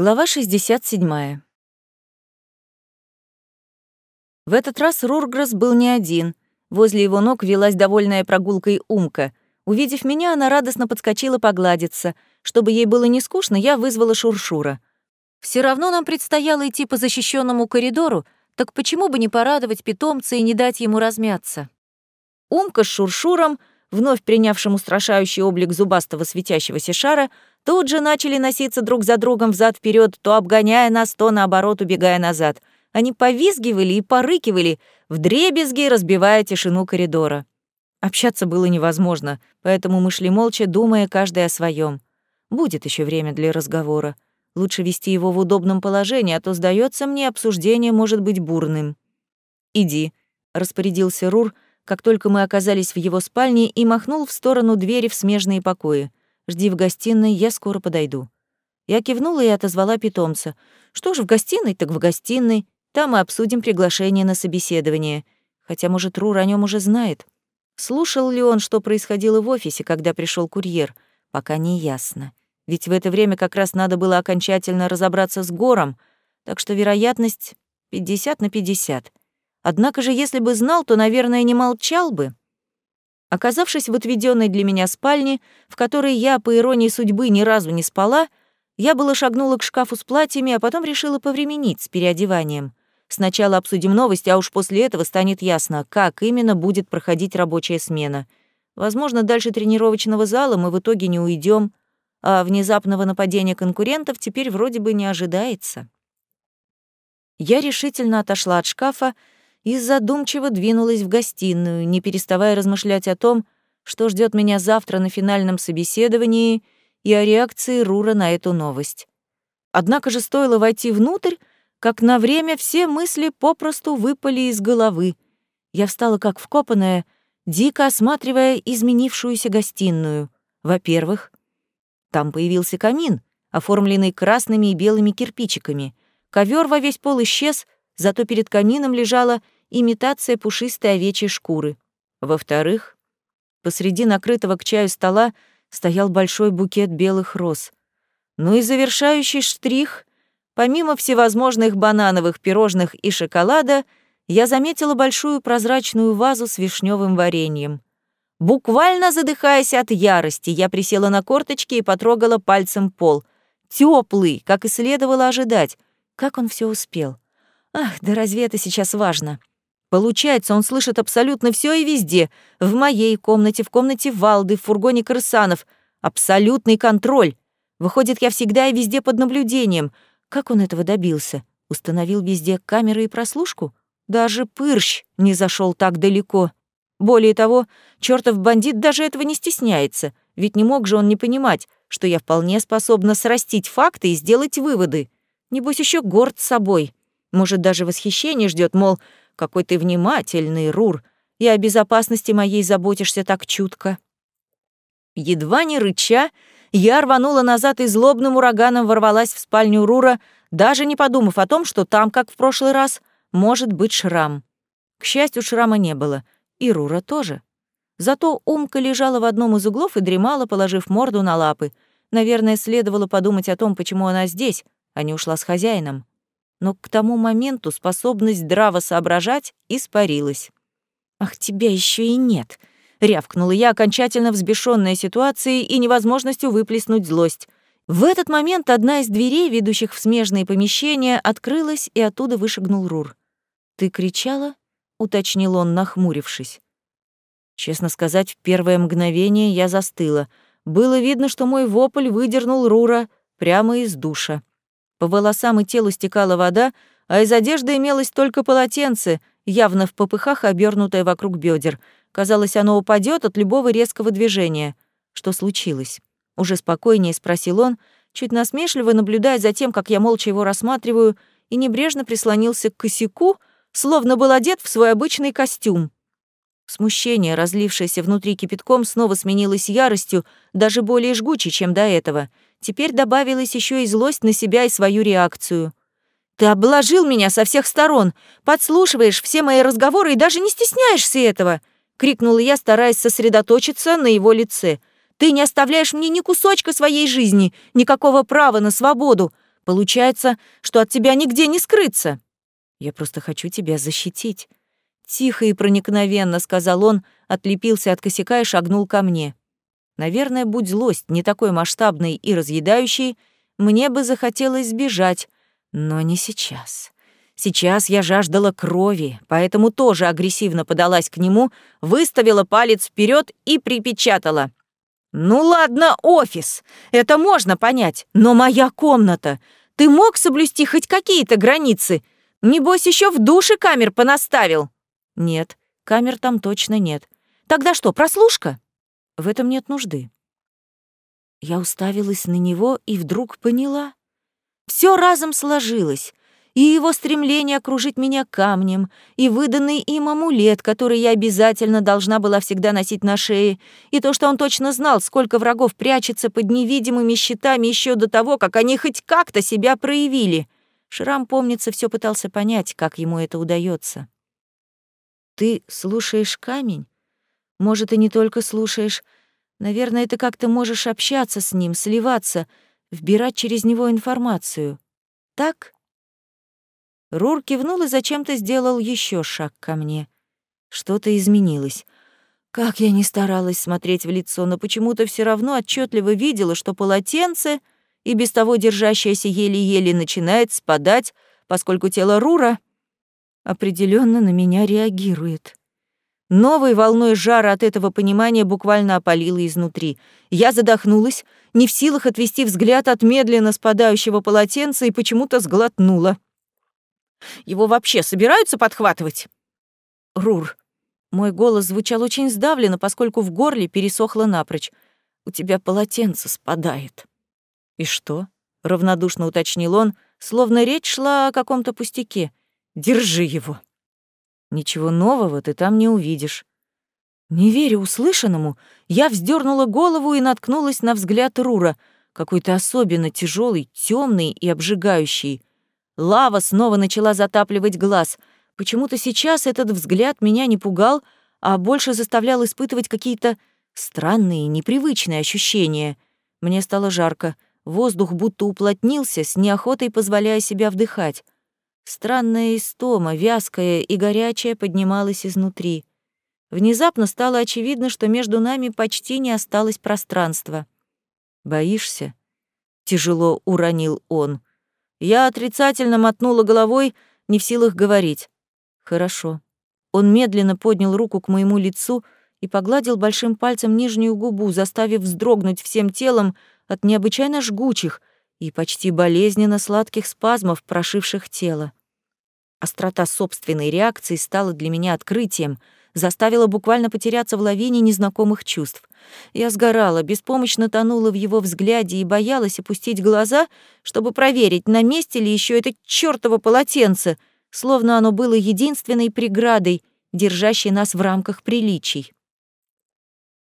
Глава 67. В этот раз Рургресс был не один. Возле его ног велась довольная прогулкой Умка. Увидев меня, она радостно подскочила погладиться. Чтобы ей было не скучно, я вызвала Шуршура. Все равно нам предстояло идти по защищенному коридору, так почему бы не порадовать питомца и не дать ему размяться? Умка с Шуршуром, вновь принявшим устрашающий облик зубастого светящегося шара, тут же начали носиться друг за другом взад вперед, то обгоняя нас, то наоборот убегая назад. Они повизгивали и порыкивали, вдребезги разбивая тишину коридора. Общаться было невозможно, поэтому мы шли молча, думая каждый о своем. Будет еще время для разговора. Лучше вести его в удобном положении, а то, сдается мне, обсуждение может быть бурным. «Иди», — распорядился Рур, как только мы оказались в его спальне, и махнул в сторону двери в смежные покои. Жди в гостиной, я скоро подойду». Я кивнула и отозвала питомца. «Что ж, в гостиной, так в гостиной. Там мы обсудим приглашение на собеседование. Хотя, может, Рур о нем уже знает. Слушал ли он, что происходило в офисе, когда пришел курьер? Пока не ясно. Ведь в это время как раз надо было окончательно разобраться с Гором, так что вероятность 50 на 50. Однако же, если бы знал, то, наверное, не молчал бы. Оказавшись в отведенной для меня спальне, в которой я, по иронии судьбы, ни разу не спала, я было шагнула к шкафу с платьями, а потом решила повременить с переодеванием. Сначала обсудим новости, а уж после этого станет ясно, как именно будет проходить рабочая смена. Возможно, дальше тренировочного зала мы в итоге не уйдем, а внезапного нападения конкурентов теперь вроде бы не ожидается. Я решительно отошла от шкафа и задумчиво двинулась в гостиную, не переставая размышлять о том, что ждет меня завтра на финальном собеседовании и о реакции Рура на эту новость. Однако же стоило войти внутрь, как на время все мысли попросту выпали из головы. Я встала как вкопанная, дико осматривая изменившуюся гостиную. Во-первых, там появился камин, оформленный красными и белыми кирпичиками. Ковер во весь пол исчез, зато перед камином лежала имитация пушистой овечьей шкуры. Во-вторых, посреди накрытого к чаю стола стоял большой букет белых роз. Ну и завершающий штрих, помимо всевозможных банановых пирожных и шоколада, я заметила большую прозрачную вазу с вишневым вареньем. Буквально задыхаясь от ярости, я присела на корточки и потрогала пальцем пол. Теплый, как и следовало ожидать. Как он все успел? Ах, да разве это сейчас важно? Получается, он слышит абсолютно все и везде. В моей комнате, в комнате Валды, в фургоне Крысанов. Абсолютный контроль. Выходит, я всегда и везде под наблюдением. Как он этого добился? Установил везде камеры и прослушку? Даже Пырщ не зашел так далеко. Более того, чертов бандит даже этого не стесняется, ведь не мог же он не понимать, что я вполне способна срастить факты и сделать выводы. Небось, еще горд собой. Может, даже восхищение ждет, мол, какой ты внимательный, Рур, и о безопасности моей заботишься так чутко. Едва не рыча, я рванула назад и злобным ураганом ворвалась в спальню Рура, даже не подумав о том, что там, как в прошлый раз, может быть шрам. К счастью, шрама не было, и Рура тоже. Зато Умка лежала в одном из углов и дремала, положив морду на лапы. Наверное, следовало подумать о том, почему она здесь, а не ушла с хозяином но к тому моменту способность здраво соображать испарилась. «Ах, тебя еще и нет!» — рявкнула я, окончательно взбешенная ситуацией и невозможностью выплеснуть злость. В этот момент одна из дверей, ведущих в смежные помещения, открылась, и оттуда вышагнул Рур. «Ты кричала?» — уточнил он, нахмурившись. Честно сказать, в первое мгновение я застыла. Было видно, что мой вопль выдернул Рура прямо из душа. По волосам и телу стекала вода, а из одежды имелось только полотенце, явно в попыхах обернутое вокруг бедер. Казалось, оно упадет от любого резкого движения. Что случилось? Уже спокойнее спросил он, чуть насмешливо наблюдая за тем, как я молча его рассматриваю, и небрежно прислонился к косяку, словно был одет в свой обычный костюм. Смущение, разлившееся внутри кипятком, снова сменилось яростью, даже более жгучей, чем до этого — Теперь добавилась еще и злость на себя и свою реакцию. «Ты обложил меня со всех сторон, подслушиваешь все мои разговоры и даже не стесняешься этого!» — крикнула я, стараясь сосредоточиться на его лице. «Ты не оставляешь мне ни кусочка своей жизни, никакого права на свободу. Получается, что от тебя нигде не скрыться. Я просто хочу тебя защитить. Тихо и проникновенно, сказал он, отлепился от косяка и шагнул ко мне. Наверное, будь злость не такой масштабной и разъедающей, мне бы захотелось сбежать, но не сейчас. Сейчас я жаждала крови, поэтому тоже агрессивно подалась к нему, выставила палец вперед и припечатала. «Ну ладно, офис, это можно понять, но моя комната. Ты мог соблюсти хоть какие-то границы? Небось, еще в душе камер понаставил?» «Нет, камер там точно нет. Тогда что, прослушка?» В этом нет нужды. Я уставилась на него и вдруг поняла. Все разом сложилось. И его стремление окружить меня камнем, и выданный им амулет, который я обязательно должна была всегда носить на шее, и то, что он точно знал, сколько врагов прячется под невидимыми щитами еще до того, как они хоть как-то себя проявили. Шрам, помнится, все пытался понять, как ему это удается. «Ты слушаешь камень?» Может, и не только слушаешь. Наверное, ты как-то можешь общаться с ним, сливаться, вбирать через него информацию. Так? Рур кивнул и зачем-то сделал еще шаг ко мне. Что-то изменилось. Как я ни старалась смотреть в лицо, но почему-то все равно отчетливо видела, что полотенце, и без того держащееся еле-еле, начинает спадать, поскольку тело Рура определенно на меня реагирует. Новой волной жара от этого понимания буквально опалило изнутри. Я задохнулась, не в силах отвести взгляд от медленно спадающего полотенца и почему-то сглотнула. Его вообще собираются подхватывать? Рур. Мой голос звучал очень сдавленно, поскольку в горле пересохло напрочь. У тебя полотенце спадает. И что? равнодушно уточнил он, словно речь шла о каком-то пустяке. Держи его. Ничего нового ты там не увидишь. Не веря услышанному, я вздернула голову и наткнулась на взгляд Рура, какой-то особенно тяжелый, темный и обжигающий. Лава снова начала затапливать глаз. Почему-то сейчас этот взгляд меня не пугал, а больше заставлял испытывать какие-то странные, непривычные ощущения. Мне стало жарко, воздух будто уплотнился, с неохотой позволяя себя вдыхать. Странная истома, вязкая и горячая, поднималась изнутри. Внезапно стало очевидно, что между нами почти не осталось пространства. «Боишься?» — тяжело уронил он. Я отрицательно мотнула головой, не в силах говорить. «Хорошо». Он медленно поднял руку к моему лицу и погладил большим пальцем нижнюю губу, заставив вздрогнуть всем телом от необычайно жгучих и почти болезненно сладких спазмов, прошивших тело. Острота собственной реакции стала для меня открытием, заставила буквально потеряться в лавине незнакомых чувств. Я сгорала, беспомощно тонула в его взгляде и боялась опустить глаза, чтобы проверить, на месте ли еще это чёртово полотенце, словно оно было единственной преградой, держащей нас в рамках приличий.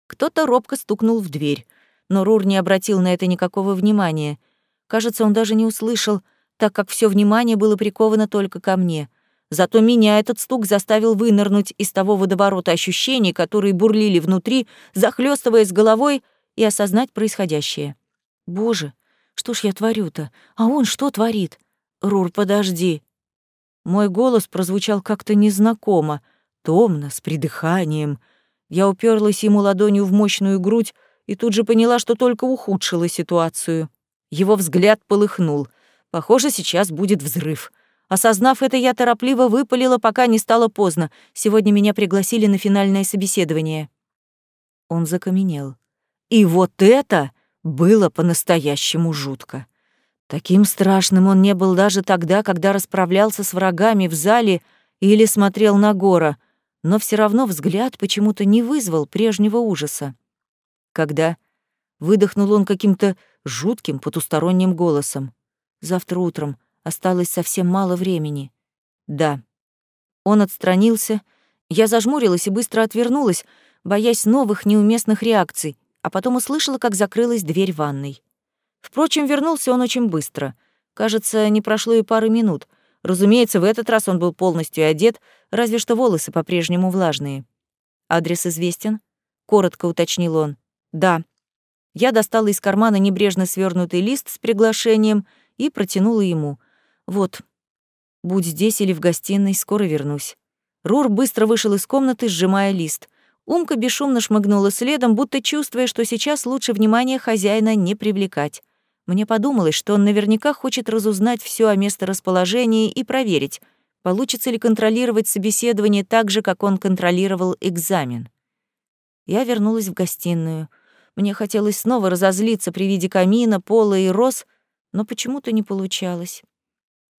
Кто-то робко стукнул в дверь, но Рур не обратил на это никакого внимания. Кажется, он даже не услышал — так как все внимание было приковано только ко мне. Зато меня этот стук заставил вынырнуть из того водоворота ощущений, которые бурлили внутри, захлестываясь головой, и осознать происходящее. Боже, что ж я творю-то? А он что творит? Рур, подожди. Мой голос прозвучал как-то незнакомо, томно, с придыханием. Я уперлась ему ладонью в мощную грудь и тут же поняла, что только ухудшила ситуацию. Его взгляд полыхнул — Похоже, сейчас будет взрыв. Осознав это, я торопливо выпалила, пока не стало поздно. Сегодня меня пригласили на финальное собеседование. Он закаменел. И вот это было по-настоящему жутко. Таким страшным он не был даже тогда, когда расправлялся с врагами в зале или смотрел на гора, но все равно взгляд почему-то не вызвал прежнего ужаса. Когда выдохнул он каким-то жутким потусторонним голосом. Завтра утром. Осталось совсем мало времени. Да. Он отстранился. Я зажмурилась и быстро отвернулась, боясь новых неуместных реакций, а потом услышала, как закрылась дверь ванной. Впрочем, вернулся он очень быстро. Кажется, не прошло и пары минут. Разумеется, в этот раз он был полностью одет, разве что волосы по-прежнему влажные. «Адрес известен?» — коротко уточнил он. «Да». Я достала из кармана небрежно свернутый лист с приглашением — и протянула ему. «Вот, будь здесь или в гостиной, скоро вернусь». Рур быстро вышел из комнаты, сжимая лист. Умка бесшумно шмыгнула следом, будто чувствуя, что сейчас лучше внимания хозяина не привлекать. Мне подумалось, что он наверняка хочет разузнать все о месторасположении и проверить, получится ли контролировать собеседование так же, как он контролировал экзамен. Я вернулась в гостиную. Мне хотелось снова разозлиться при виде камина, пола и роз, но почему-то не получалось.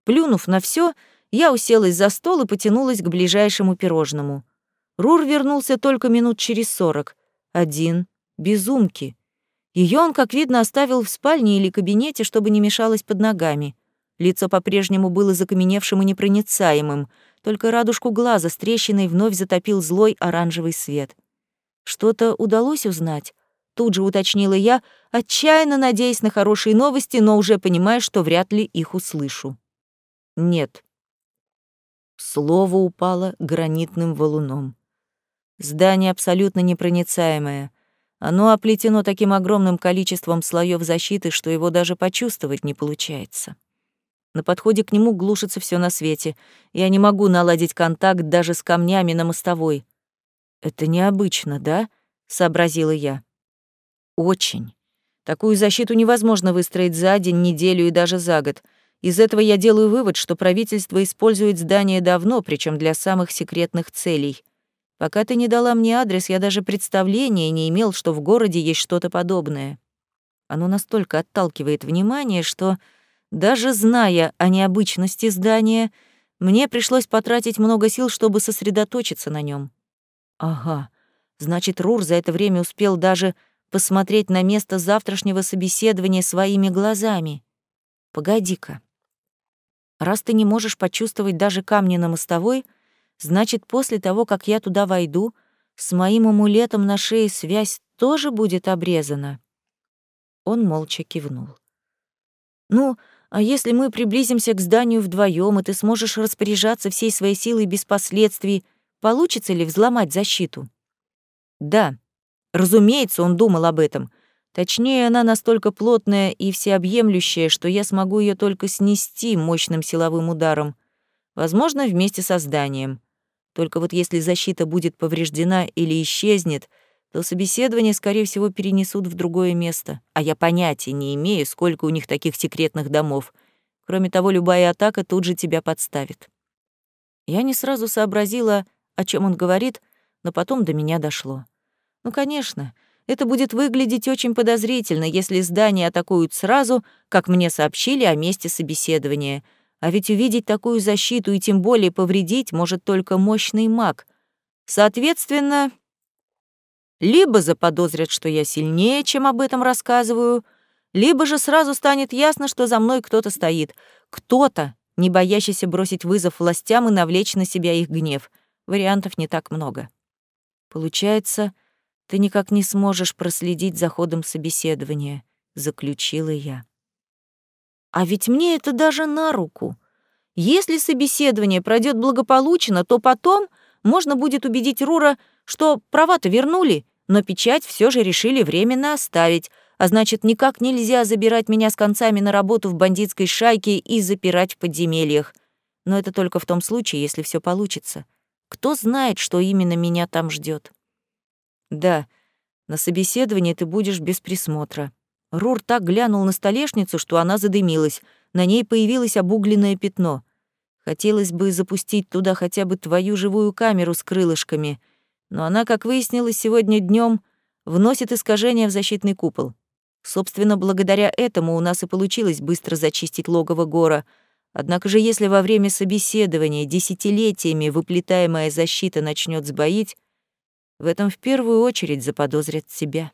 Плюнув на все, я уселась за стол и потянулась к ближайшему пирожному. Рур вернулся только минут через сорок. Один. Безумки. Ее он, как видно, оставил в спальне или кабинете, чтобы не мешалось под ногами. Лицо по-прежнему было закаменевшим и непроницаемым, только радужку глаза с трещиной вновь затопил злой оранжевый свет. Что-то удалось узнать? Тут же уточнила я, отчаянно надеясь на хорошие новости, но уже понимая, что вряд ли их услышу. Нет. Слово упало гранитным валуном. Здание абсолютно непроницаемое. Оно оплетено таким огромным количеством слоев защиты, что его даже почувствовать не получается. На подходе к нему глушится все на свете. Я не могу наладить контакт даже с камнями на мостовой. «Это необычно, да?» — сообразила я. «Очень. Такую защиту невозможно выстроить за день, неделю и даже за год. Из этого я делаю вывод, что правительство использует здание давно, причем для самых секретных целей. Пока ты не дала мне адрес, я даже представления не имел, что в городе есть что-то подобное. Оно настолько отталкивает внимание, что, даже зная о необычности здания, мне пришлось потратить много сил, чтобы сосредоточиться на нем. Ага, значит, Рур за это время успел даже посмотреть на место завтрашнего собеседования своими глазами. Погоди-ка. Раз ты не можешь почувствовать даже камни на мостовой, значит, после того, как я туда войду, с моим амулетом на шее связь тоже будет обрезана. Он молча кивнул. Ну, а если мы приблизимся к зданию вдвоем, и ты сможешь распоряжаться всей своей силой без последствий, получится ли взломать защиту? Да, разумеется, он думал об этом. Точнее, она настолько плотная и всеобъемлющая, что я смогу ее только снести мощным силовым ударом. Возможно, вместе со зданием. Только вот если защита будет повреждена или исчезнет, то собеседование, скорее всего, перенесут в другое место. А я понятия не имею, сколько у них таких секретных домов. Кроме того, любая атака тут же тебя подставит. Я не сразу сообразила, о чем он говорит, но потом до меня дошло. Ну, конечно, это будет выглядеть очень подозрительно, если здание атакуют сразу, как мне сообщили о месте собеседования. А ведь увидеть такую защиту и тем более повредить может только мощный маг. Соответственно, либо заподозрят, что я сильнее, чем об этом рассказываю, либо же сразу станет ясно, что за мной кто-то стоит. Кто-то, не боящийся бросить вызов властям и навлечь на себя их гнев. Вариантов не так много. Получается, ты никак не сможешь проследить за ходом собеседования, заключила я. А ведь мне это даже на руку. Если собеседование пройдет благополучно, то потом можно будет убедить Рура, что права-то вернули, но печать все же решили временно оставить, а значит, никак нельзя забирать меня с концами на работу в бандитской шайке и запирать в подземельях. Но это только в том случае, если все получится. Кто знает, что именно меня там ждет. Да, на собеседовании ты будешь без присмотра. Рур так глянул на столешницу, что она задымилась. На ней появилось обугленное пятно. Хотелось бы запустить туда хотя бы твою живую камеру с крылышками, но она, как выяснилось сегодня днем, вносит искажения в защитный купол. Собственно, благодаря этому у нас и получилось быстро зачистить логово Гора. Однако же, если во время собеседования десятилетиями выплетаемая защита начнет сбоить, в этом в первую очередь заподозрят тебя.